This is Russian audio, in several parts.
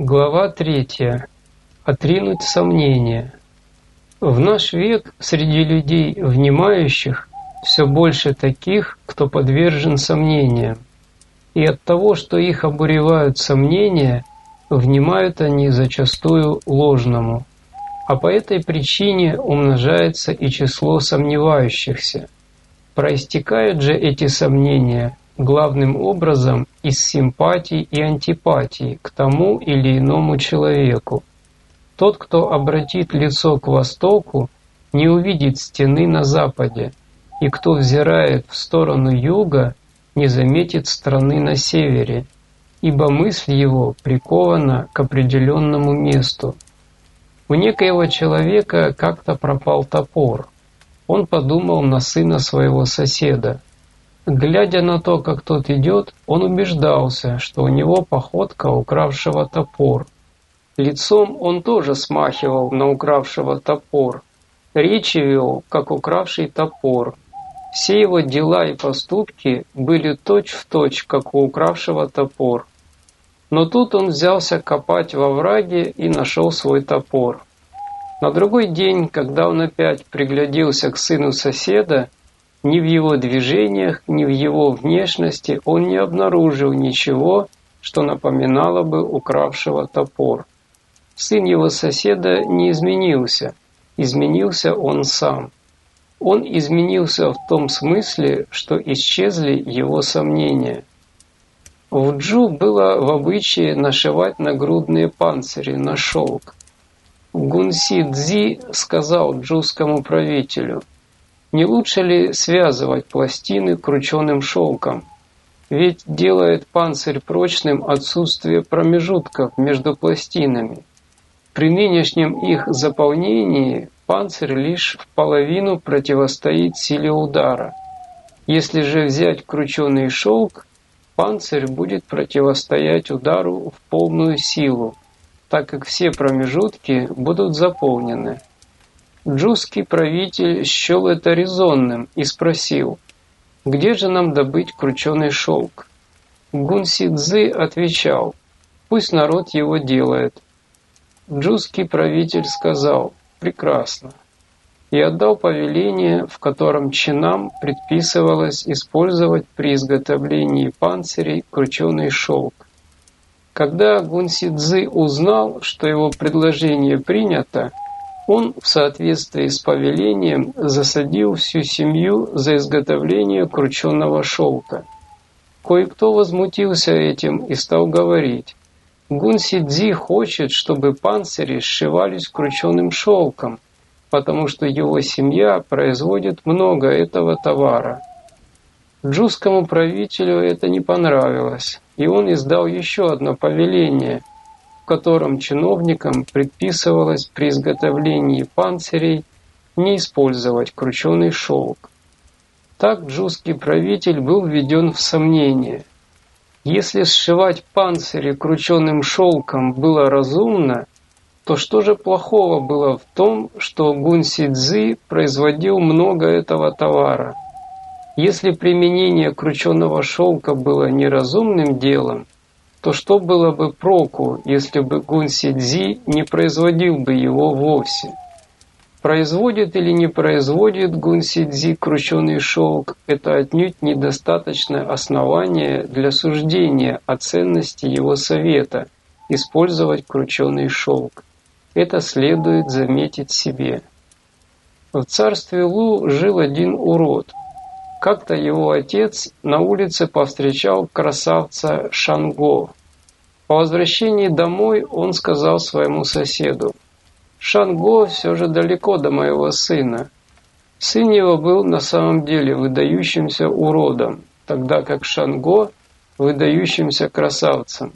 Глава третья. Отринуть сомнения. В наш век среди людей внимающих все больше таких, кто подвержен сомнениям. И от того, что их обуревают сомнения, внимают они зачастую ложному. А по этой причине умножается и число сомневающихся. Проистекают же эти сомнения главным образом из симпатий и антипатий к тому или иному человеку. Тот, кто обратит лицо к востоку, не увидит стены на западе, и кто взирает в сторону юга, не заметит страны на севере, ибо мысль его прикована к определенному месту. У некоего человека как-то пропал топор. Он подумал на сына своего соседа – Глядя на то, как тот идет, он убеждался, что у него походка укравшего топор. Лицом он тоже смахивал на укравшего топор. Речи вел, как укравший топор. Все его дела и поступки были точь-в-точь, точь, как у укравшего топор. Но тут он взялся копать во враге и нашел свой топор. На другой день, когда он опять пригляделся к сыну соседа, ни в его движениях, ни в его внешности он не обнаружил ничего, что напоминало бы укравшего топор. Сын его соседа не изменился, изменился он сам. Он изменился в том смысле, что исчезли его сомнения. В Джу было в обычае нашивать нагрудные панцири на шелк. Гунси Цзи сказал джузскому правителю – не лучше ли связывать пластины крученым шелком? Ведь делает панцирь прочным отсутствие промежутков между пластинами. При нынешнем их заполнении панцирь лишь в половину противостоит силе удара. Если же взять крученый шелк, панцирь будет противостоять удару в полную силу, так как все промежутки будут заполнены. Джузский правитель счел это резонным и спросил, где же нам добыть крученый шелк? Гунси Цзы отвечал, пусть народ его делает. Джузский правитель сказал, прекрасно, и отдал повеление, в котором чинам предписывалось использовать при изготовлении панцирей крученый шелк. Когда Гунси Цзы узнал, что его предложение принято, он в соответствии с повелением засадил всю семью за изготовление крученного шелка. Кое-кто возмутился этим и стал говорить, Гунси Цзи хочет, чтобы панцири сшивались крученным шелком, потому что его семья производит много этого товара. Джузскому правителю это не понравилось, и он издал еще одно повеление – котором чиновникам предписывалось при изготовлении панцирей не использовать крученый шелк. Так джузский правитель был введен в сомнение. Если сшивать панцири крученым шелком было разумно, то что же плохого было в том, что Гунси Цзы производил много этого товара? Если применение крученого шелка было неразумным делом, то что было бы проку, если бы Гун Сидзи не производил бы его вовсе? Производит или не производит Гун Сидзи крученый шелк – это отнюдь недостаточное основание для суждения о ценности его совета – использовать крученый шелк. Это следует заметить себе. В царстве Лу жил один урод – как-то его отец на улице повстречал красавца Шанго. По возвращении домой он сказал своему соседу, «Шанго все же далеко до моего сына». Сын его был на самом деле выдающимся уродом, тогда как Шанго – выдающимся красавцем.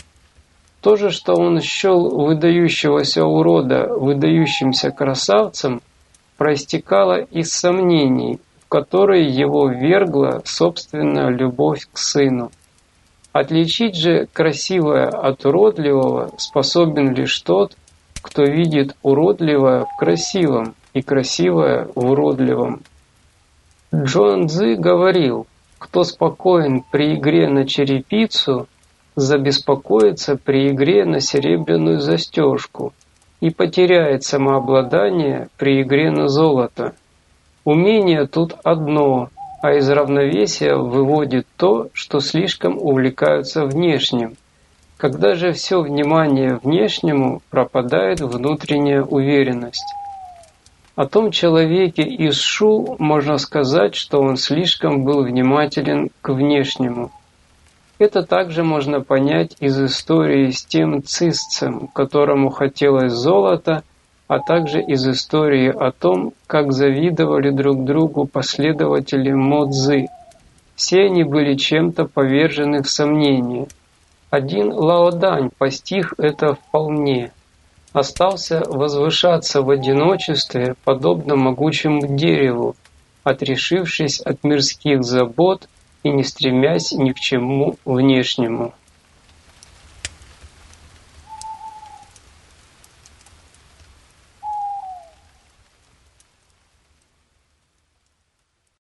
То же, что он счел выдающегося урода выдающимся красавцем, проистекало из сомнений – которой его вергла собственная любовь к сыну. Отличить же красивое от уродливого способен лишь тот, кто видит уродливое в красивом и красивое в уродливом. Джон Цзы говорил, кто спокоен при игре на черепицу, забеспокоится при игре на серебряную застежку и потеряет самообладание при игре на золото. Умение тут одно, а из равновесия выводит то, что слишком увлекаются внешним. Когда же все внимание внешнему, пропадает внутренняя уверенность. О том человеке из Шу можно сказать, что он слишком был внимателен к внешнему. Это также можно понять из истории с тем цисцем, которому хотелось золота, а также из истории о том, как завидовали друг другу последователи Модзы. Все они были чем-то повержены в сомнение. Один Лаодань постиг это вполне – остался возвышаться в одиночестве, подобно могучему дереву, отрешившись от мирских забот и не стремясь ни к чему внешнему.